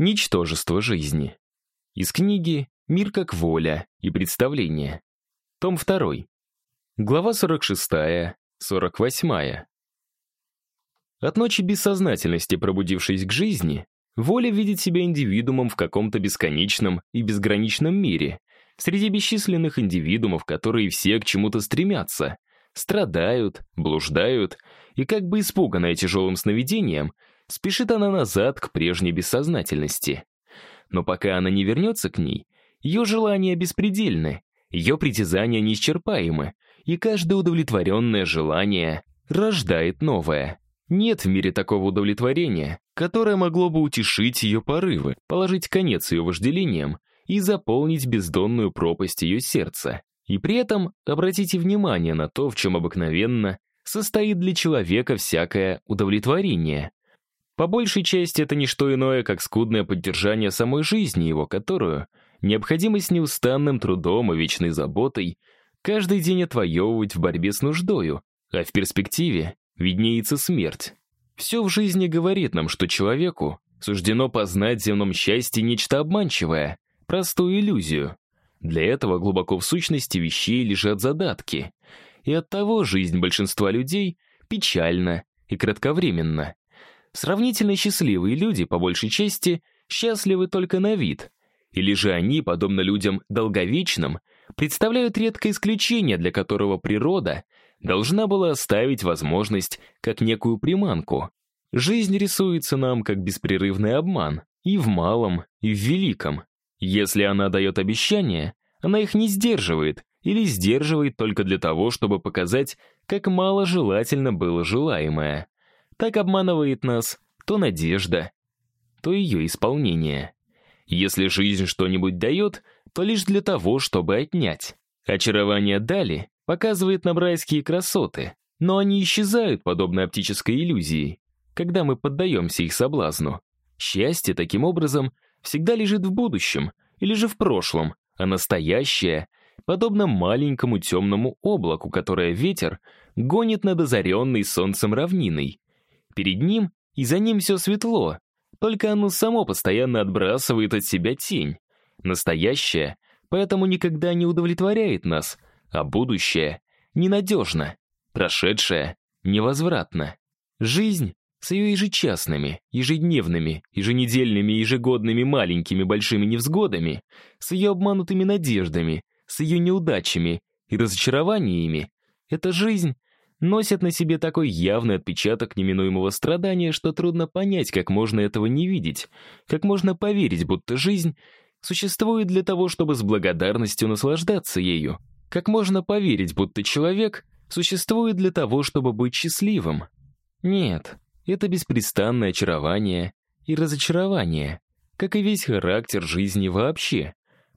Ничтожество жизни. Из книги «Мир как воля и представление». Том 2. Глава 46, 48. От ночи бессознательности, пробудившись к жизни, воля видит себя индивидуумом в каком-то бесконечном и безграничном мире, среди бесчисленных индивидуумов, которые все к чему-то стремятся, страдают, блуждают, и как бы испуганная тяжелым сновидением, спешит она назад к прежней бессознательности. Но пока она не вернется к ней, ее желания беспредельны, ее притязания неисчерпаемы, и каждое удовлетворенное желание рождает новое. Нет в мире такого удовлетворения, которое могло бы утешить ее порывы, положить конец ее вожделениям и заполнить бездонную пропасть ее сердца. И при этом обратите внимание на то, в чем обыкновенно состоит для человека всякое удовлетворение. По большей части это не что иное, как скудное поддержание самой жизни его, которую необходимость неустанным трудом и вечной заботой каждый день отвоевывать в борьбе с нуждою, а в перспективе виднеется смерть. Все в жизни говорит нам, что человеку суждено познать в земном счастье нечто обманчивое, простую иллюзию. Для этого глубоко в сущности вещей лежат задатки. И оттого жизнь большинства людей печальна и кратковременна. Сравнительно счастливые люди, по большей части, счастливы только на вид. Или же они, подобно людям долговечным, представляют редкое исключение, для которого природа должна была оставить возможность как некую приманку. Жизнь рисуется нам как беспрерывный обман и в малом, и в великом. Если она дает обещания, она их не сдерживает или сдерживает только для того, чтобы показать, как мало желательно было желаемое. Так обманывает нас то надежда, то ее исполнение. Если жизнь что-нибудь дает, то лишь для того, чтобы отнять. Очарование дали показывает нам красоты, но они исчезают, подобно оптической иллюзии, когда мы поддаемся их соблазну. Счастье, таким образом, всегда лежит в будущем или же в прошлом, а настоящее подобно маленькому темному облаку, которое ветер гонит над озаренной солнцем равниной. Перед ним и за ним все светло, только оно само постоянно отбрасывает от себя тень. Настоящее поэтому никогда не удовлетворяет нас, а будущее ненадежно, прошедшее невозвратно. Жизнь с ее ежечасными, ежедневными, еженедельными ежегодными маленькими большими невзгодами, с ее обманутыми надеждами, с ее неудачами и разочарованиями, эта жизнь носит на себе такой явный отпечаток неминуемого страдания, что трудно понять, как можно этого не видеть, как можно поверить, будто жизнь существует для того, чтобы с благодарностью наслаждаться ею, как можно поверить, будто человек существует для того, чтобы быть счастливым. Нет, это беспрестанное очарование и разочарование, как и весь характер жизни вообще.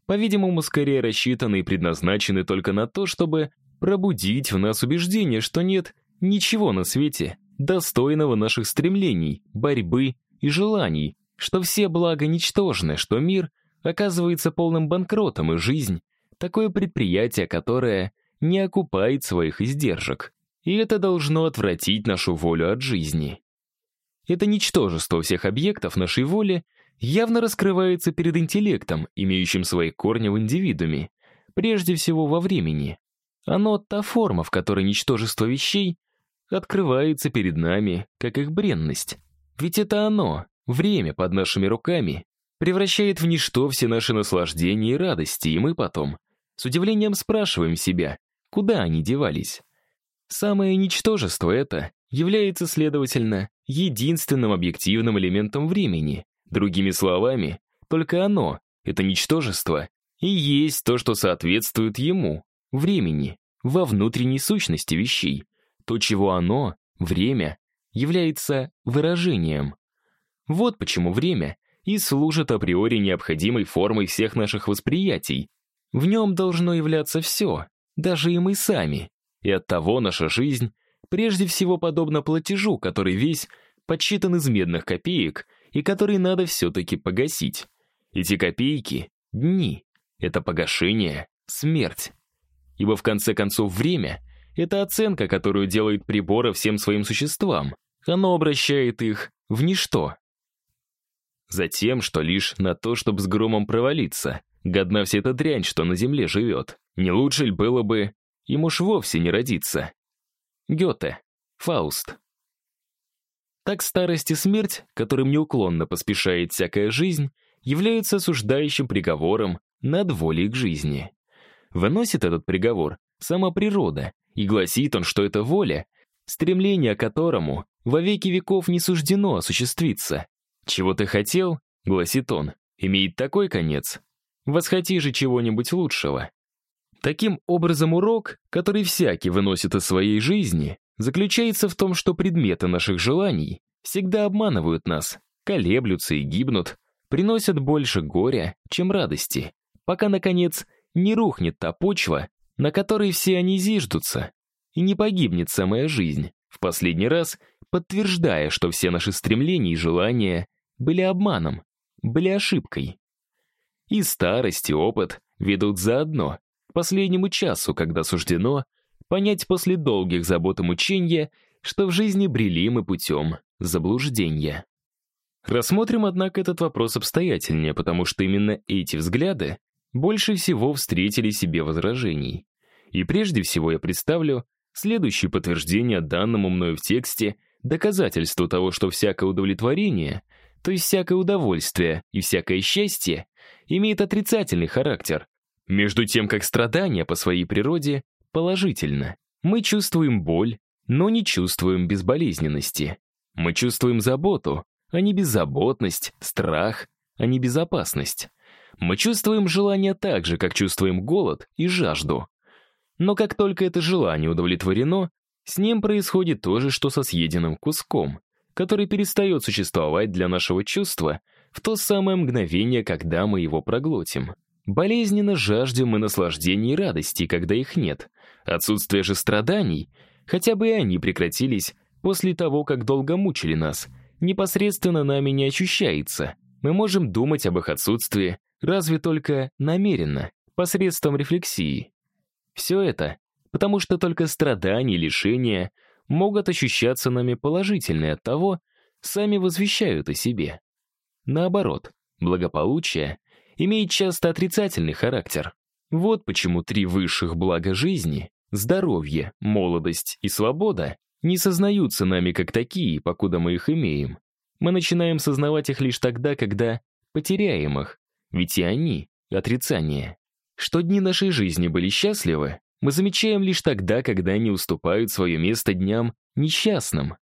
По-видимому, скорее рассчитаны и предназначены только на то, чтобы пробудить в нас убеждение, что нет ничего на свете, достойного наших стремлений, борьбы и желаний, что все блага ничтожны, что мир оказывается полным банкротом, и жизнь — такое предприятие, которое не окупает своих издержек. И это должно отвратить нашу волю от жизни. Это ничтожество всех объектов нашей воли явно раскрывается перед интеллектом, имеющим свои корни в индивидууме, прежде всего во времени. Оно та форма, в которой ничтожество вещей открывается перед нами, как их бренность. Ведь это оно, время под нашими руками, превращает в ничто все наши наслаждения и радости, и мы потом с удивлением спрашиваем себя, куда они девались. Самое ничтожество это является, следовательно, единственным объективным элементом времени. Другими словами, только оно, это ничтожество, и есть то, что соответствует ему, времени, во внутренней сущности вещей. То, чего оно, время, является выражением. Вот почему время и служит априори необходимой формой всех наших восприятий. В нем должно являться все, даже и мы сами. И оттого наша жизнь прежде всего подобна платежу, который весь подсчитан из медных копеек и который надо все-таки погасить. Эти копейки — дни, это погашение — смерть. Ибо в конце концов время — это оценка, которую делает приборы всем своим существам. Оно обращает их в ничто. Затем, что лишь на то, чтобы с громом провалиться. Годна вся эта дрянь, что на земле живет. Не лучше ли было бы ему ж вовсе не родиться? Гёте. Фауст. Так старость и смерть, которым неуклонно поспешает всякая жизнь, являются осуждающим приговором над волей к жизни. Выносит этот приговор сама природа, и гласит он, что это воля, стремление к которому во веки веков не суждено осуществиться. «Чего ты хотел?» — гласит он, — имеет такой конец. Восхоти же чего-нибудь лучшего. Таким образом, урок, который всякий выносит из своей жизни, заключается в том, что предметы наших желаний всегда обманывают нас, колеблются и гибнут, приносят больше горя, чем радости, пока, наконец, не рухнет та почва, на которой все они зиждутся, и не погибнет самая жизнь, в последний раз подтверждая, что все наши стремления и желания были обманом, были ошибкой. И старость, и опыт ведут заодно, к последнему часу, когда суждено понять после долгих забот и мучения, что в жизни брели мы путем заблуждения. Рассмотрим, однако, этот вопрос обстоятельнее, потому что именно эти взгляды больше всего встретили себе возражений. И прежде всего я представлю следующее подтверждение данному мною в тексте доказательству того, что всякое удовлетворение, то есть всякое удовольствие и всякое счастье, имеет отрицательный характер, между тем как страдание по своей природе положительно. Мы чувствуем боль, но не чувствуем безболезненности. Мы чувствуем заботу, а не беззаботность, страх, а не безопасность. Мы чувствуем желание так же, как чувствуем голод и жажду. Но как только это желание удовлетворено, с ним происходит то же, что со съеденным куском, который перестает существовать для нашего чувства в то самое мгновение, когда мы его проглотим. Болезненно жаждем мы наслаждений и радости, когда их нет. Отсутствие же страданий, хотя бы и они прекратились после того, как долго мучили нас, непосредственно нами не ощущается. Мы можем думать об их отсутствии разве только намеренно, посредством рефлексии. Все это потому что только страдания и лишения могут ощущаться нами положительно от того, сами возвещают о себе. Наоборот, благополучие имеет часто отрицательный характер. Вот почему три высших блага жизни — здоровье, молодость и свобода — не сознаются нами как такие, покуда мы их имеем. Мы начинаем сознавать их лишь тогда, когда потеряем их, ведь и они — отрицание. Что дни нашей жизни были счастливы, мы замечаем лишь тогда, когда они уступают свое место дням несчастным.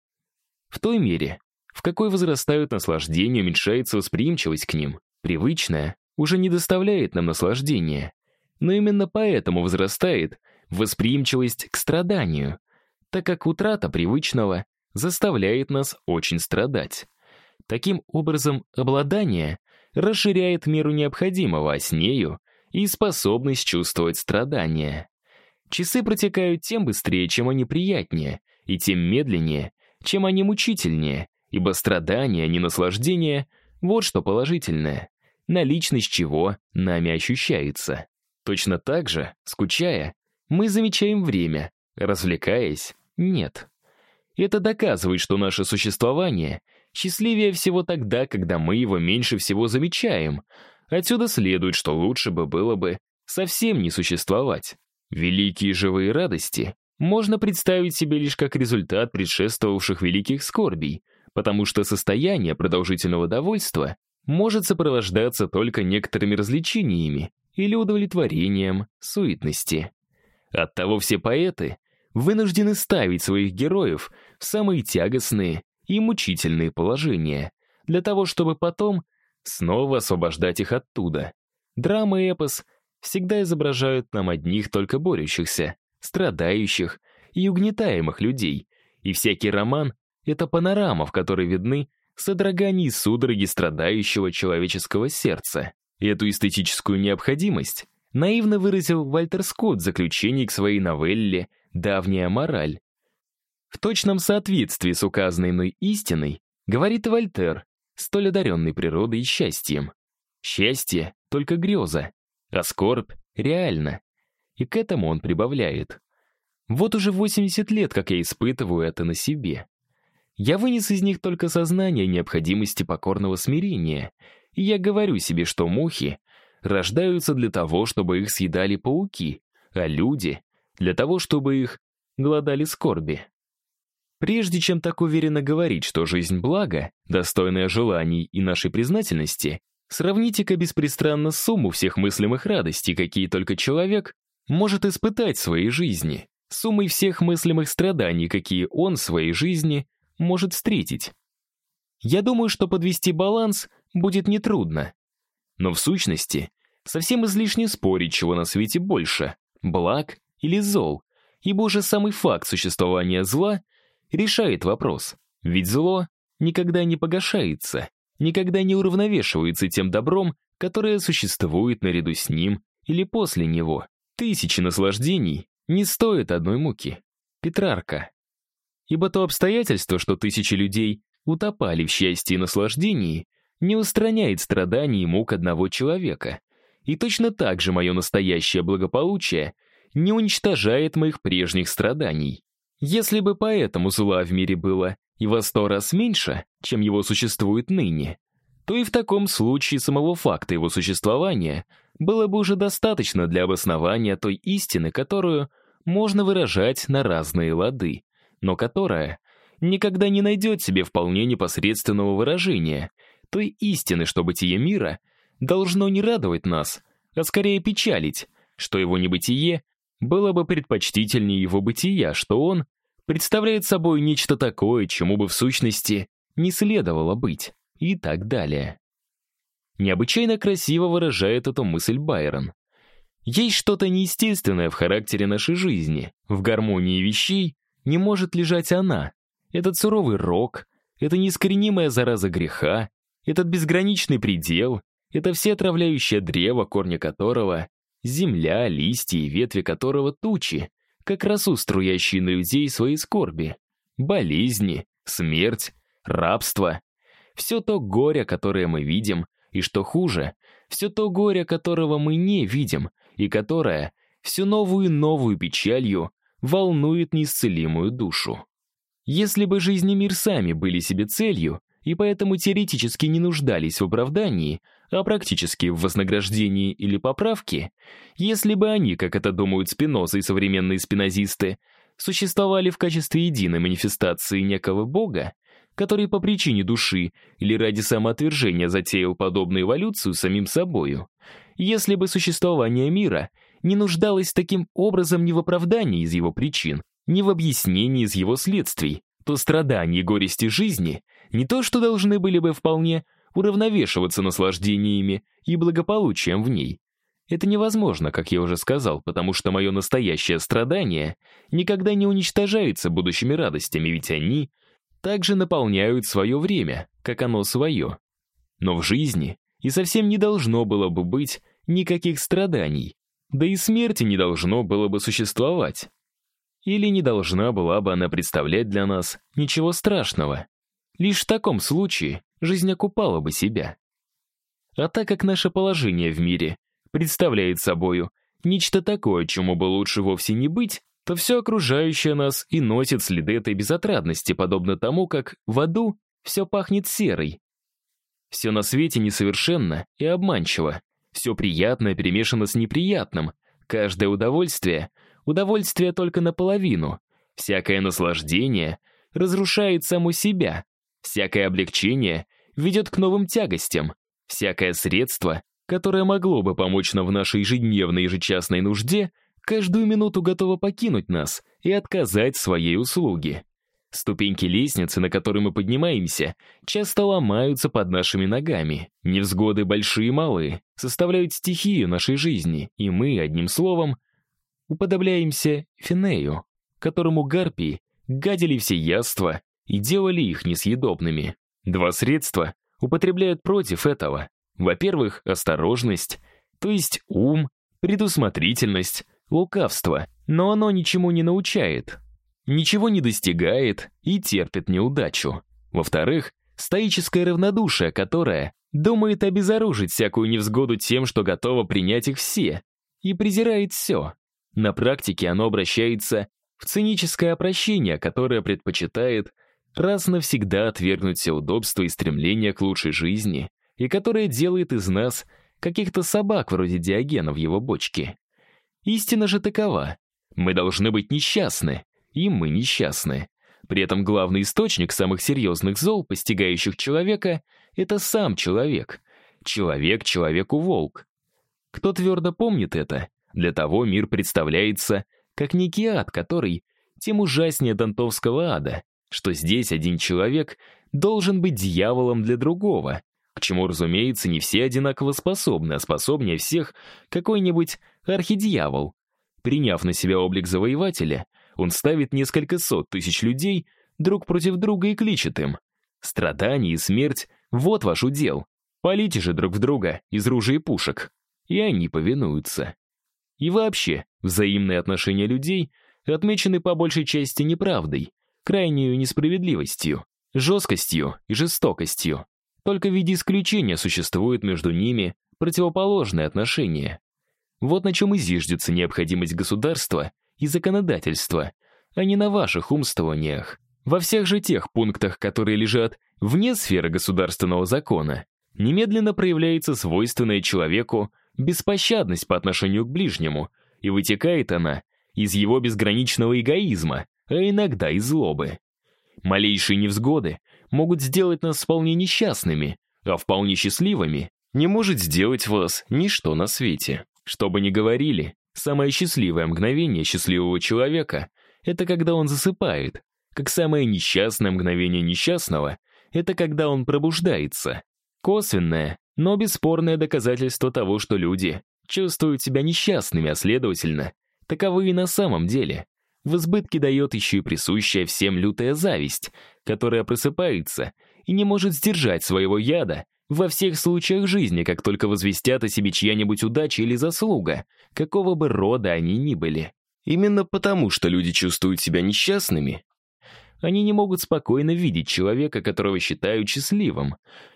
В той мере, в какой возрастают наслаждения, уменьшается восприимчивость к ним, привычная, уже не доставляет нам наслаждения. Но именно поэтому возрастает восприимчивость к страданию, так как утрата привычного заставляет нас очень страдать. Таким образом, обладание расширяет меру необходимого, а с нею и способность чувствовать страдания. Часы протекают тем быстрее, чем они приятнее, и тем медленнее, чем они мучительнее, ибо страдания, а не наслаждение — вот что положительное наличность чего нами ощущается. Точно так же, скучая, мы замечаем время, развлекаясь — нет. Это доказывает, что наше существование счастливее всего тогда, когда мы его меньше всего замечаем. Отсюда следует, что лучше бы было бы совсем не существовать. Великие живые радости можно представить себе лишь как результат предшествовавших великих скорбей, потому что состояние продолжительного довольства может сопровождаться только некоторыми развлечениями или удовлетворением суетности. Оттого все поэты вынуждены ставить своих героев в самые тягостные и мучительные положения, для того, чтобы потом снова освобождать их оттуда. Драма и эпос всегда изображают нам одних только борющихся, страдающих и угнетаемых людей, и всякий роман — это панорама, в которой видны содроганий судороги страдающего человеческого сердца. Эту эстетическую необходимость наивно выразил Вальтер Скотт в заключении к своей новелле «Давняя мораль». В точном соответствии с указанной мной истиной говорит Вольтер, столь одаренный природой и счастьем. Счастье — только греза, а скорбь — реально. И к этому он прибавляет. Вот уже 80 лет, как я испытываю это на себе. Я вынес из них только сознание необходимости покорного смирения, и я говорю себе, что мухи рождаются для того, чтобы их съедали пауки, а люди — для того, чтобы их голодали скорби. Прежде чем так уверенно говорить, что жизнь благо, достойная желаний и нашей признательности, сравните-ка беспристрастно сумму всех мыслимых радостей, какие только человек может испытать в своей жизни, суммой всех мыслимых страданий, какие он в своей жизни может встретить. Я думаю, что подвести баланс будет нетрудно. Но в сущности, совсем излишне спорить, чего на свете больше — благ или зол, ибо уже самый факт существования зла решает вопрос. Ведь зло никогда не погашается, никогда не уравновешивается тем добром, которое существует наряду с ним или после него. Тысячи наслаждений не стоят одной муки. Петрарка. Ибо то обстоятельство, что тысячи людей утопали в счастье и наслаждении, не устраняет страданий и мук одного человека. И точно так же мое настоящее благополучие не уничтожает моих прежних страданий. Если бы поэтому зла в мире было и во сто раз меньше, чем его существует ныне, то и в таком случае самого факта его существования было бы уже достаточно для обоснования той истины, которую можно выражать на разные лады, но которая никогда не найдет себе вполне непосредственного выражения, той истины, что бытие мира должно не радовать нас, а скорее печалить, что его небытие было бы предпочтительнее его бытия, что он представляет собой нечто такое, чему бы в сущности не следовало быть, и так далее. Необычайно красиво выражает эту мысль Байрон. Есть что-то неестественное в характере нашей жизни. В гармонии вещей не может лежать она. Этот суровый рок, эта неискоренимая зараза греха, этот безграничный предел, это все отравляющее древо, корни которого — земля, листья и ветви которого — тучи, как росу струящие на людей свои скорби, болезни, смерть, рабство. Все то горе, которое мы видим, и что хуже, все то горе, которого мы не видим, и которое всю новую новую печалью волнует неисцелимую душу. Если бы жизнь мир сами были себе целью, и поэтому теоретически не нуждались в оправдании, а практически в вознаграждении или поправке, если бы они, как это думают Спиноза и современные спинозисты, существовали в качестве единой манифестации некого бога, который по причине души или ради самоотвержения затеял подобную эволюцию самим собою. Если бы существование мира не нуждалось таким образом ни в оправдании из его причин, ни в объяснении из его следствий, то страдания и горести жизни не то что должны были бы вполне уравновешиваться наслаждениями и благополучием в ней. Это невозможно, как я уже сказал, потому что мое настоящее страдание никогда не уничтожается будущими радостями, ведь они — также наполняют свое время, как оно свое. Но в жизни и совсем не должно было бы быть никаких страданий, да и смерти не должно было бы существовать. Или не должна была бы она представлять для нас ничего страшного. Лишь в таком случае жизнь окупала бы себя. А так как наше положение в мире представляет собою нечто такое, чему бы лучше вовсе не быть, то все окружающее нас и носит следы этой безотрадности, подобно тому, как в аду все пахнет серой. Все на свете несовершенно и обманчиво. Все приятное перемешано с неприятным. Каждое удовольствие — удовольствие только наполовину. Всякое наслаждение разрушает само себя. Всякое облегчение ведет к новым тягостям. Всякое средство, которое могло бы помочь нам в нашей ежедневной ежечасной нужде — каждую минуту готова покинуть нас и отказать своей услуги. Ступеньки лестницы, на которой мы поднимаемся, часто ломаются под нашими ногами. Невзгоды большие и малые составляют стихию нашей жизни, и мы, одним словом, уподобляемся Финею, которому гарпии гадили все яства и делали их несъедобными. Два средства употребляют против этого. Во-первых, осторожность, то есть ум, предусмотрительность, лукавство, но оно ничему не научает, ничего не достигает и терпит неудачу. Во-вторых, стоическое равнодушие, которое думает обезоружить всякую невзгоду тем, что готово принять их все, и презирает все. На практике оно обращается в циническое опрощение, которое предпочитает раз навсегда отвергнуть все удобства и стремления к лучшей жизни, и которая делает из нас каких-то собак вроде Диогена в его бочке. Истина же такова. Мы должны быть несчастны, и мы несчастны. При этом главный источник самых серьезных зол, постигающих человека, это сам человек. Человек человеку волк. Кто твердо помнит это, для того мир представляется как некий ад, который тем ужаснее дантовского ада, что здесь один человек должен быть дьяволом для другого, к чему, разумеется, не все одинаково способны, а способнее всех какой-нибудь архидьявол. Приняв на себя облик завоевателя, он ставит несколько сот тысяч людей друг против друга и кличет им. Страдание и смерть — вот ваш удел. Полите же друг в друга из ружей и пушек. И они повинуются. И вообще, взаимные отношения людей отмечены по большей части неправдой, крайней несправедливостью, жесткостью и жестокостью. Только в виде исключения существует между ними противоположные отношения. Вот на чем и необходимость государства и законодательства, а не на ваших умствованиях. Во всех же тех пунктах, которые лежат вне сферы государственного закона, немедленно проявляется свойственная человеку беспощадность по отношению к ближнему, и вытекает она из его безграничного эгоизма, а иногда и злобы. Малейшие невзгоды могут сделать нас вполне несчастными, а вполне счастливыми не может сделать вас ничто на свете. Что бы ни говорили, самое счастливое мгновение счастливого человека — это когда он засыпает, как самое несчастное мгновение несчастного — это когда он пробуждается. Косвенное, но бесспорное доказательство того, что люди чувствуют себя несчастными, а следовательно, таковы и на самом деле. В избытке дает еще и присущая всем лютая зависть, которая просыпается и не может сдержать своего яда во всех случаях жизни, как только возвестят о себе чья-нибудь удача или заслуга, какого бы рода они ни были. Именно потому, что люди чувствуют себя несчастными, они не могут спокойно видеть человека, которого считают счастливым,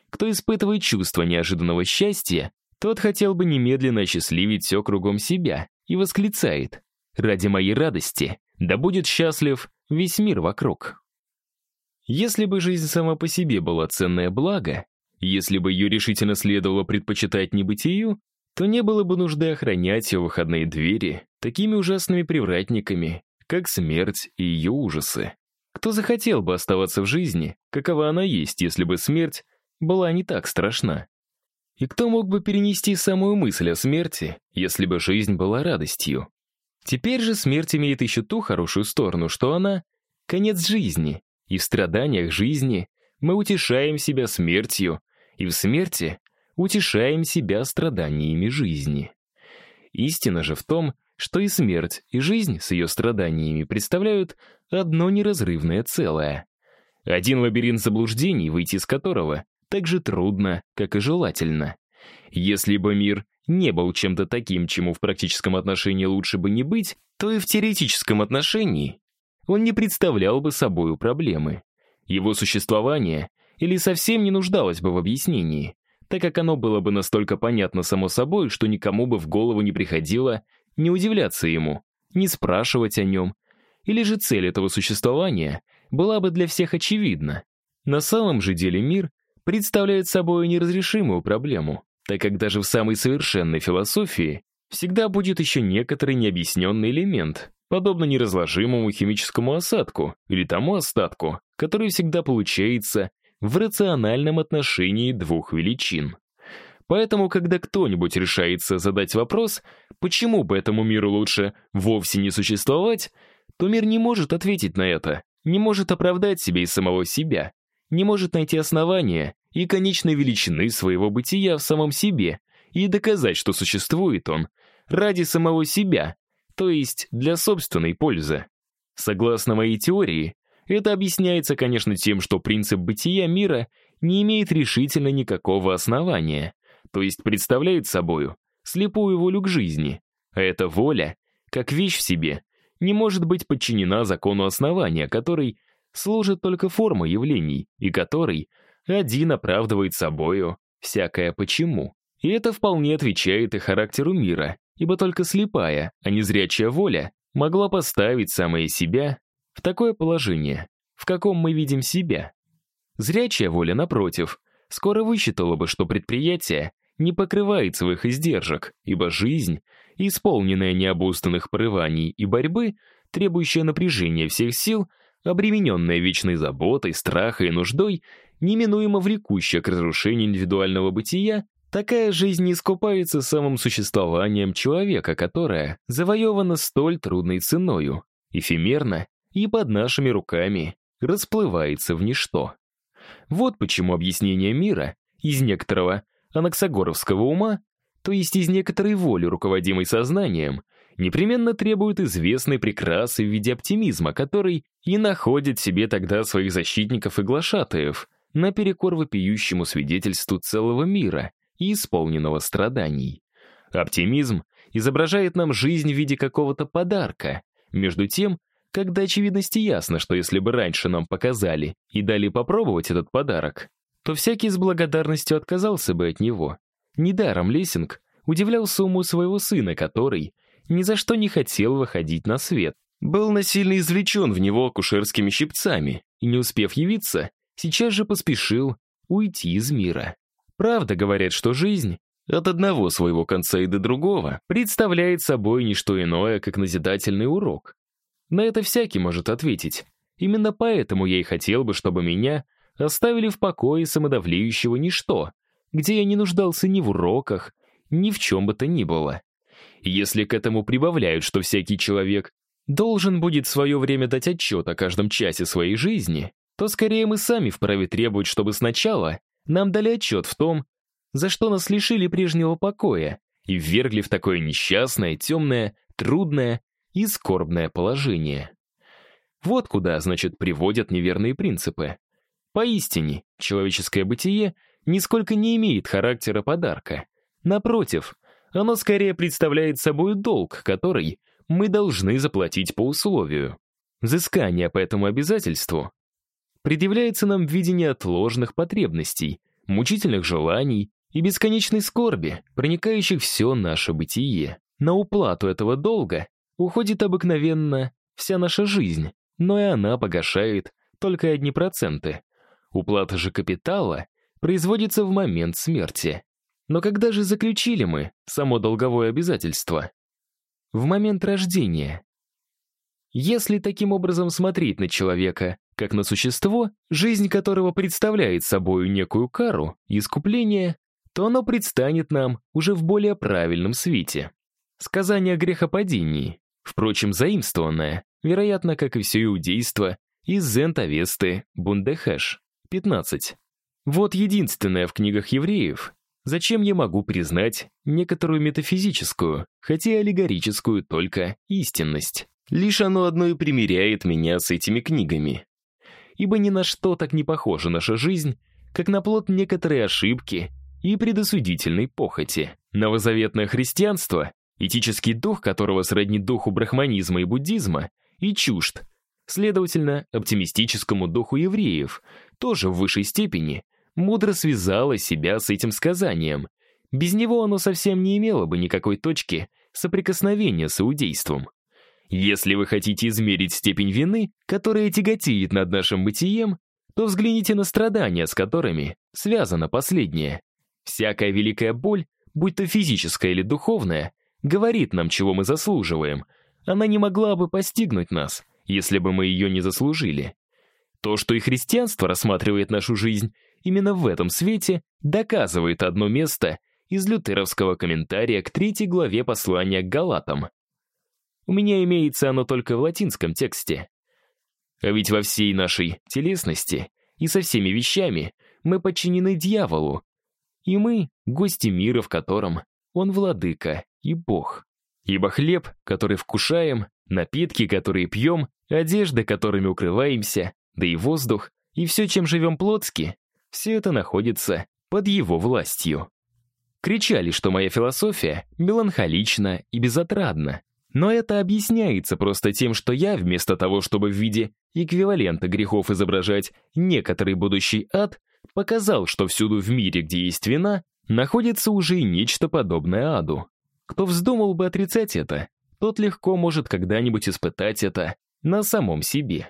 кто испытывает чувство неожиданного счастья, тот хотел бы немедленно осчастливить все кругом себя и восклицает «Ради моей радости, да будет счастлив весь мир вокруг». Если бы жизнь сама по себе была ценное благо, если бы ее решительно следовало предпочитать небытию, то не было бы нужды охранять ее выходные двери такими ужасными привратниками, как смерть и ее ужасы. Кто захотел бы оставаться в жизни, какова она есть, если бы смерть была не так страшна. И кто мог бы перенести самую мысль о смерти, если бы жизнь была радостью? Теперь же смерть имеет еще ту хорошую сторону, что она — конец жизни, и в страданиях жизни мы утешаем себя смертью, и в смерти утешаем себя страданиями жизни. Истина же в том, что и смерть, и жизнь с ее страданиями представляют одно неразрывное целое. Один лабиринт заблуждений, выйти из которого так же трудно, как и желательно. Если бы мир не был чем-то таким, чему в практическом отношении лучше бы не быть, то и в теоретическом отношении он не представлял бы собою проблемы. Его существование или совсем не нуждалось бы в объяснении, так как оно было бы настолько понятно само собой, что никому бы в голову не приходило не удивляться ему, не спрашивать о нем, или же цель этого существования была бы для всех очевидна. На самом же деле мир представляет собой неразрешимую проблему, так как даже в самой совершенной философии всегда будет еще некоторый необъясненный элемент, подобно неразложимому химическому осадку или тому остатку, который всегда получается в рациональном отношении двух величин. Поэтому, когда кто-нибудь решается задать вопрос, почему бы этому миру лучше вовсе не существовать, то мир не может ответить на это, не может оправдать себя и самого себя, не может найти основания и конечной величины своего бытия в самом себе и доказать, что существует он ради самого себя, то есть для собственной пользы. Согласно моей теории, это объясняется, конечно, тем, что принцип бытия мира не имеет решительно никакого основания, то есть представляет собою слепую волю к жизни, а эта воля, как вещь в себе, не может быть подчинена закону основания, который служит только формой явлений, и который один оправдывает собою всякое «почему». И это вполне отвечает и характеру мира, ибо только слепая, а не зрячая воля могла поставить самое себя в такое положение, в каком мы видим себя. Зрячая воля, напротив, скоро высчитала бы, что предприятие не покрывает своих издержек, ибо жизнь, исполненная необузданных порываний и борьбы, требующая напряжения всех сил, обремененная вечной заботой, страхом и нуждой, неминуемо влекущая к разрушению индивидуального бытия, такая жизнь не искупается самым существованием человека, которое завоевано столь трудной ценою, эфемерно и под нашими руками расплывается в ничто. Вот почему объяснение мира из некоторого анаксагоровского ума, то есть из некоторой воли, руководимой сознанием, непременно требует известной прекрасы в виде оптимизма, который и находит себе тогда своих защитников и глашатаев, наперекор вопиющему свидетельству целого мира и исполненного страданий. Оптимизм изображает нам жизнь в виде какого-то подарка, между тем, когда очевидности ясно, что если бы раньше нам показали и дали попробовать этот подарок, то всякий с благодарностью отказался бы от него. Недаром Лессинг удивлялся уму своего сына, который ни за что не хотел выходить на свет, был насильно извлечен в него акушерскими щипцами и, не успев явиться, сейчас же поспешил уйти из мира. Правда, говорят, что жизнь от одного своего конца и до другого представляет собой не что иное, как назидательный урок. На это всякий может ответить. Именно поэтому я и хотел бы, чтобы меня оставили в покое самодавлеющего ничто, где я не нуждался ни в уроках, ни в чем бы то ни было. Если к этому прибавляют, что всякий человек должен будет свое время дать отчет о каждом часе своей жизни, то скорее мы сами вправе требовать, чтобы сначала нам дали отчет в том, за что нас лишили прежнего покоя и ввергли в такое несчастное, темное, трудное и скорбное положение. Вот куда, значит, приводят неверные принципы. Поистине, человеческое бытие нисколько не имеет характера подарка. Напротив, оно скорее представляет собой долг, который мы должны заплатить по условию. Взыскание по этому обязательству предъявляется нам в виде неотложных потребностей, мучительных желаний и бесконечной скорби, проникающих все наше бытие. На уплату этого долга уходит обыкновенно вся наша жизнь, но и она погашает только одни проценты. Уплата же капитала производится в момент смерти. Но когда же заключили мы само долговое обязательство? В момент рождения. Если таким образом смотреть на человека, как на существо, жизнь которого представляет собой некую кару и искупление, то оно предстанет нам уже в более правильном свете. Сказание о грехопадении, впрочем, заимствованное, вероятно, как и все иудейство, из Зентавесты Бундехеш, 15. Вот единственное в книгах евреев, зачем я могу признать некоторую метафизическую, хотя и аллегорическую только истинность. Лишь оно одно и примиряет меня с этими книгами. Ибо ни на что так не похожа наша жизнь, как на плод некоторой ошибки и предосудительной похоти. Новозаветное христианство, этический дух которого сродни духу брахманизма и буддизма, и чужд, следовательно, оптимистическому духу евреев, тоже в высшей степени, мудро связало себя с этим сказанием. Без него оно совсем не имело бы никакой точки соприкосновения с иудейством. Если вы хотите измерить степень вины, которая тяготеет над нашим бытием, то взгляните на страдания, с которыми связано последнее. Всякая великая боль, будь то физическая или духовная, говорит нам, чего мы заслуживаем. Она не могла бы постигнуть нас, если бы мы ее не заслужили. То, что и христианство рассматривает нашу жизнь именно в этом свете, доказывает одно место из лютеровского комментария к третьей главе послания к Галатам. У меня имеется оно только в латинском тексте. А ведь во всей нашей телесности и со всеми вещами мы подчинены дьяволу, и мы — гости мира, в котором он владыка и бог. Ибо хлеб, который вкушаем, напитки, которые пьем, одежда, которыми укрываемся, да и воздух, и все, чем живем плотски, все это находится под его властью. Кричали, что моя философия меланхолична и безотрадна. Но это объясняется просто тем, что я, вместо того, чтобы в виде эквивалента грехов изображать некоторый будущий ад, показал, что всюду в мире, где есть вина, находится уже нечто подобное аду. Кто вздумал бы отрицать это, тот легко может когда-нибудь испытать это на самом себе.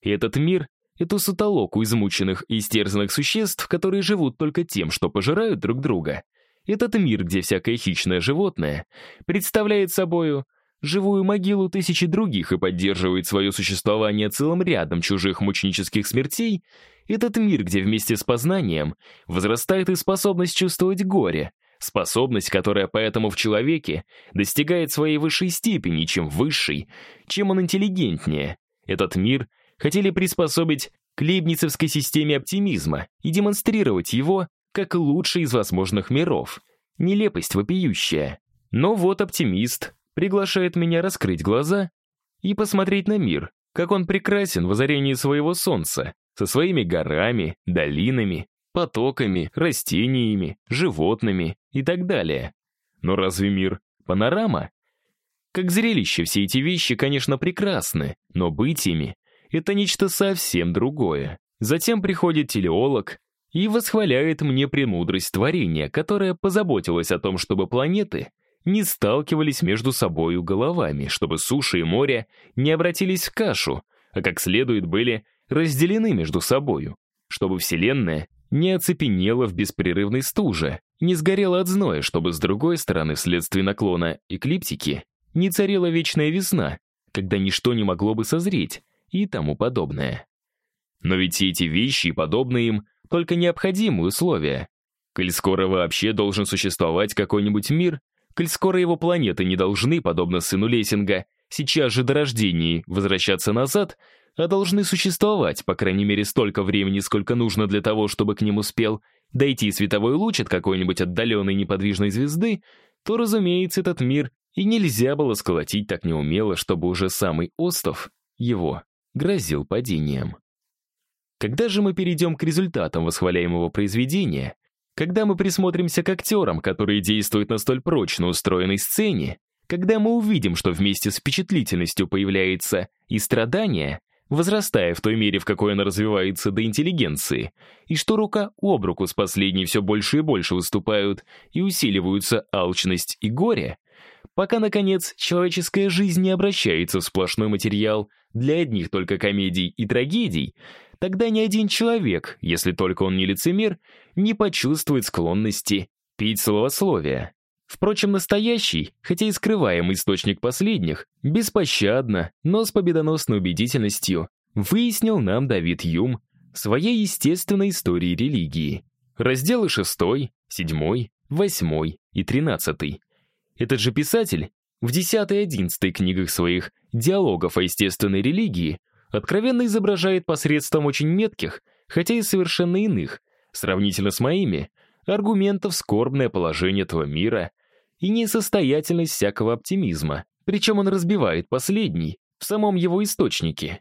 Этот мир эту сутолоку измученных и истерзанных существ, которые живут только тем, что пожирают друг друга, этот мир, где всякое хищное животное представляет собою живую могилу тысячи других и поддерживает свое существование целым рядом чужих мученических смертей, этот мир, где вместе с познанием возрастает и способность чувствовать горе, способность, которая поэтому в человеке достигает своей высшей степени, чем высшей, чем он интеллигентнее. Этот мир хотели приспособить к лейбницевской системе оптимизма и демонстрировать его как лучший из возможных миров. Нелепость вопиющая. Но вот оптимист приглашает меня раскрыть глаза и посмотреть на мир, как он прекрасен в озарении своего солнца, со своими горами, долинами, потоками, растениями, животными и так далее. Но разве мир — панорама? Как зрелище все эти вещи, конечно, прекрасны, но быть ими — это нечто совсем другое. Затем приходит телеолог и восхваляет мне премудрость творения, которая позаботилась о том, чтобы планеты не сталкивались между собою головами, чтобы суши и море не обратились в кашу, а как следует были разделены между собою, чтобы Вселенная не оцепенела в беспрерывной стуже, не сгорела от зноя, чтобы с другой стороны, вследствие наклона эклиптики, не царила вечная весна, когда ничто не могло бы созреть и тому подобное. Но ведь эти вещи и подобные им только необходимые условия. Коль скоро вообще должен существовать какой-нибудь мир, коль скоро его планеты не должны, подобно сыну Лессинга, сейчас же до рождения возвращаться назад, а должны существовать, по крайней мере, столько времени, сколько нужно для того, чтобы к ним успел дойти световой луч от какой-нибудь отдаленной неподвижной звезды, то, разумеется, этот мир и нельзя было сколотить так неумело, чтобы уже самый остров его грозил падением. Когда же мы перейдем к результатам восхваляемого произведения, когда мы присмотримся к актерам, которые действуют на столь прочно устроенной сцене, когда мы увидим, что вместе с впечатлительностью появляется и страдание, возрастая в той мере, в какой она развивается до интеллигенции, и что рука об руку с последней все больше и больше выступают и усиливаются алчность и горе, пока, наконец, человеческая жизнь не обращается в сплошной материал для одних только комедий и трагедий, Тогда ни один человек, если только он не лицемер, не почувствует склонности пить словословие. Впрочем, настоящий, хотя и скрываемый источник последних, беспощадно, но с победоносной убедительностью выяснил нам Давид Юм своей естественной истории религии. Разделы 6, 7, 8 и 13. Этот же писатель в 10 и 11 книгах своих «Диалогов о естественной религии» откровенно изображает посредством очень метких, хотя и совершенно иных, сравнительно с моими, аргументов скорбное положение этого мира и несостоятельность всякого оптимизма, причем он разбивает последний в самом его источнике.